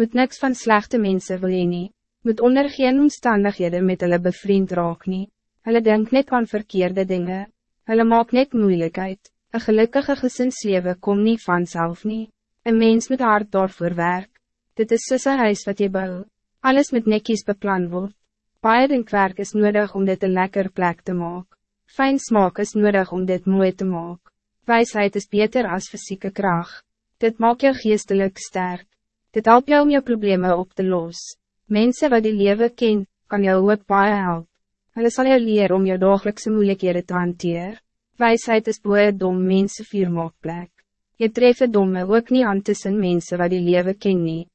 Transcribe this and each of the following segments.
Moet niks van slechte mensen wil je niet. Moet onder geen omstandigheden met hulle bevriend raak nie. Hulle denk net aan verkeerde dingen. Hulle maak net moeilijkheid. Een gelukkige gesinslewe kom niet vanzelf niet. Een mens moet hard daarvoor werk. Dit is soos een huis wat je bouw. Alles met netjies beplan word. Paie denkwerk is nodig om dit een lekker plek te maken. Fijn smaak is nodig om dit mooi te maken. Wijsheid is beter als fysieke kracht. Dit maakt jou geestelijk sterk. Dit helpt jou om je problemen op te los. Mensen wat die leven ken, kan jou ook baie help. Hulle sal jou leer om jou dagelijkse moeilijkheden te hanteer. Wijsheid is boe dom mense vier plek. Je tref domme ook niet aan tussen mensen wat die leven ken nie.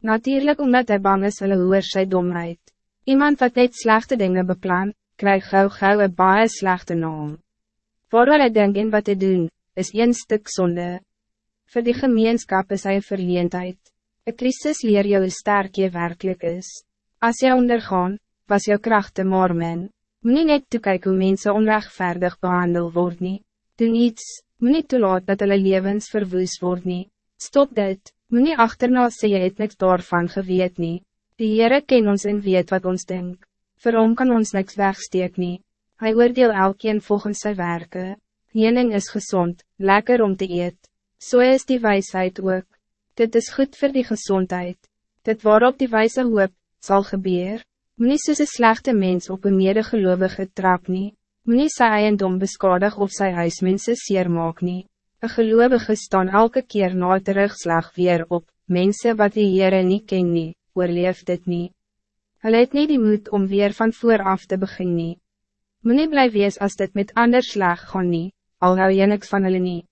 Natuurlijk omdat hij bang is hulle hoor sy domheid. Iemand wat net slechte dingen beplan, krijg gauw gauw een baie slechte naam. Vooral hy denk in wat hij doen, is een stuk zonde. Voor die gemeenschap is hij verleendheid. Een Christus leer jou hoe sterk je werkelijk is. Als je ondergaan, was jou krachten maar min. Moet nie net toekijken hoe mensen onrechtvaardig behandeld worden. nie. Doen iets, moet nie toelaat dat hulle levens verwoes word nie. Stop dit, moet nie achterna sê jy het niks daarvan geweet nie. Die Heere ken ons en weet wat ons denk. Voor hom kan ons niks wegsteek nie. Hy oordeel elkeen volgens sy werke. Jening is gezond, lekker om te eet. Zo so is die wijsheid ook. Dit is goed voor die gezondheid. Dit waarop die wijze hoop, zal gebeuren. Moe soos een slechte mens op een medegelovige trap nie. Moe sy eiendom beskadig of sy huismense seer maak nie. Een gelovige staan elke keer na terugslag weer op, mensen wat die Heere nie ken nie, oorleef dit nie. Hulle het nie die moed om weer van vooraf te beginnen. nie. Moe nie bly wees as dit met ander slag gaan nie, al hou jy niks van hulle nie.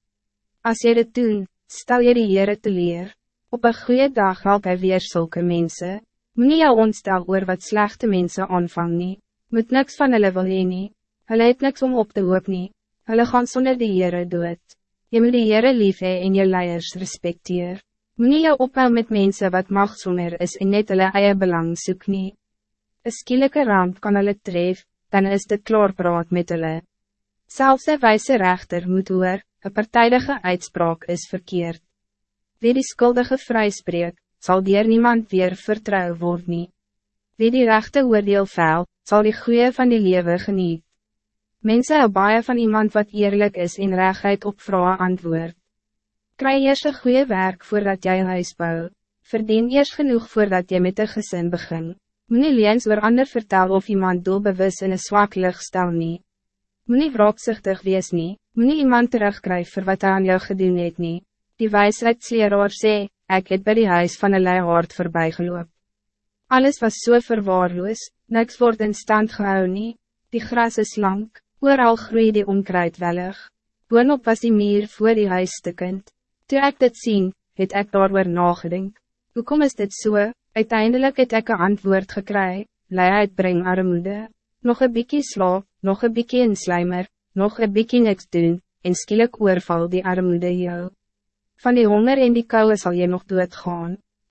As jy dit doen, stel jy die Heere te leer. Op een goede dag help hy weer zulke mensen. Moet nie jou ontstel oor wat slechte mensen aanvang nie. Moet niks van hulle wil heen nie. Hulle het niks om op te hoop nie. Hulle gaan sonder die Heere dood. Je moet die Heere lief hee en je leiers respecteer. Moet nie jou ophou met mensen wat machtsonder is en net hulle eie belang soek nie. Een skielike ramp kan hulle tref, dan is dit klaarpraat met hulle. Zelfs een wijze rechter moet hoor, een partijdige uitspraak is verkeerd. Wie die skuldige vryspreek, zal dier niemand weer vertrouw worden. nie. Wie die rechte oordeel vel, zal die goeie van die lewe geniet. Mensen hou baie van iemand wat eerlijk is en rechtheid op vrouwen antwoord. Kry eers een goeie werk voordat jy huis bou. Verdien eers genoeg voordat jy met een gezin begin. Moet nie leens oor ander vertel of iemand doelbewus in een zwak licht stel nie. Moet nie wraakzichtig wees nie, moet nie iemand terugkrijgen voor wat hy aan jou gedoen het nie. Die wijsheidsleraar sê, ik het bij die huis van een leihaard voorbij geloop. Alles was so verwaarloos, niks wordt in stand gehou nie, die gras is lang, ooral groei die onkruid wellig. Boonop was die meer voor die huis stukkend. Toe ek dit sien, het ek daar weer nagedink. Hoekom is dit? So? Uiteindelijk het ek een antwoord gekry, leiheid breng armoede, nog een bikkie slaap, nog een bikkie inslijmer, nog een bikkie niks doen, en skielik oorval die armoede jou. Van die honger en die koude zal je nog doodgaan.